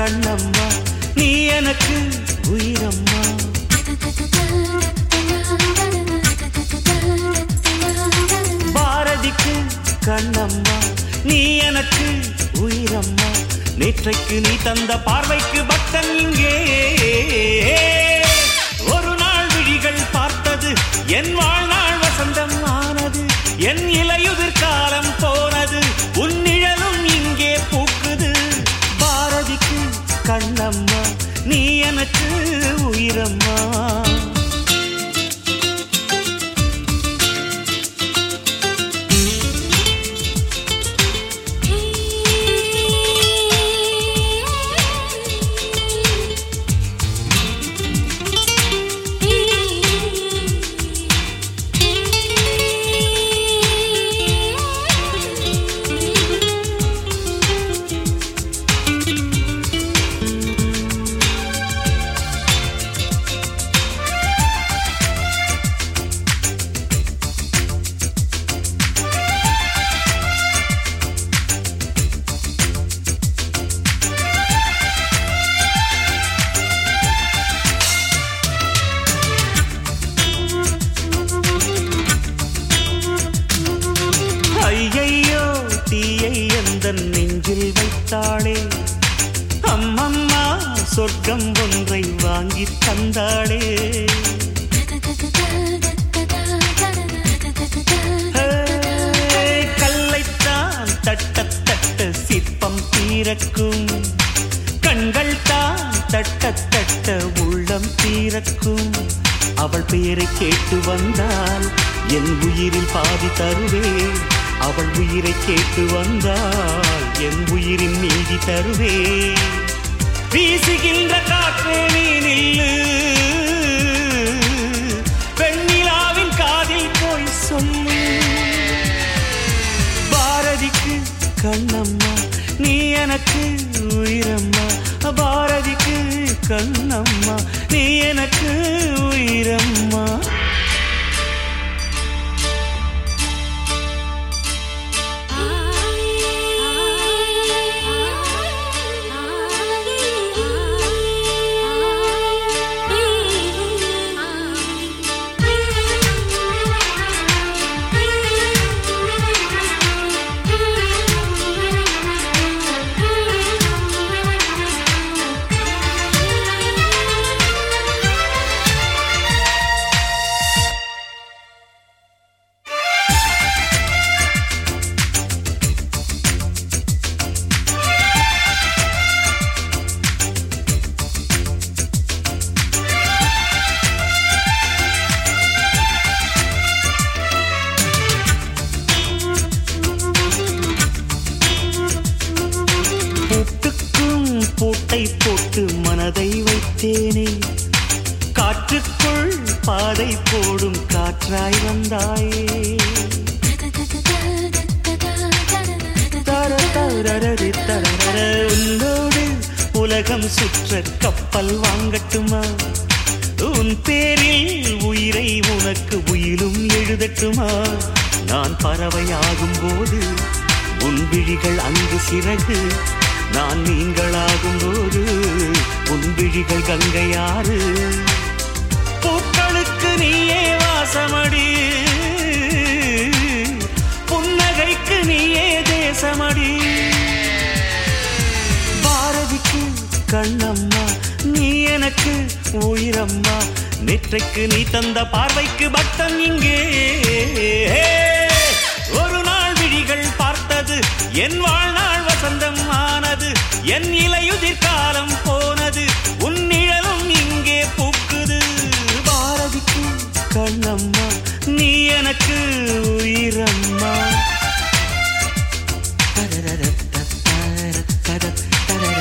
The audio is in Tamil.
கண்ணம்மா நீ எனக்கு உயிரம்மா. பாரதிக்கு கண்ணம்மா நீ எனக்கு உயிரம்மா. நேற்றைக்கு நீ தந்த பார்வைக்கு பக்தன் இங்கே. ஒரு நாள் விழிகள் பார்த்தது என் வாழ் கண்ணம்மா நீ எனக்கு உயிரம்மா. நெஞ்சில் வைத்தாளே. அம்மம்மா சொர்க்கம் ஒன்றை வாங்கி தந்தாளே. கல்லைத்தான் தட்ட தட்ட சிற்பம் தீரக்கும். கண்கள் தான் தட்ட தட்ட உள்ளம் தீரக்கும். அவள் பெயரை கேட்டு வந்தால் என் உயிரில் பாதி தருவேன். அவள் உயிரை கேட்டு வந்தால் என் உயிரின் நீதி தருவே. வீசுகின்ற காற்றே நீ நில்லு பெண்ணிலாவின் காதில் போய் சொல்லு பாரதிக்கு கண்ணம்மா நீ எனக்கு உயிரம்மா. பாரதிக்கு கண்ணம்மா நீ எனக்கு உயிரம்மா. பூட்டை போட்டு மனதை வைத்தேனே. காற்றுக்குள் பாதை போடும் காற்றாய் வந்தாயே. உன்னோடு உலகம் சுற்ற கப்பல் வாங்கட்டுமா உன் பேரில் உயிரை உனக்கு உயிலும் எழுதட்டுமா நான் பறவையாகும் போது உன் விழிகள் அங்கு சிறகு நான் மீன்களாகும் போது உன் விழிகள் கங்கையாறு. பூக்களுக்கு நீயே வாசமடி. புன்னகைக்கு நீயே தேசமடி. பாரதிக்கு கண்ணம்மா நீ எனக்கு உயிரம்மா. நேற்றைக்கு நீ தந்த பார்வைக்கு பக்தன் இங்கே. ஒரு நாள் விழிகள் பார்த்தது என் வாழ் என் இலையுதிர் காலம் போனது உன் நிழலும் இங்கே பூக்குது. பாரதிக்கு கண்ணம்மா நீ எனக்கு உயிரம்மா. தரரர தரர தரர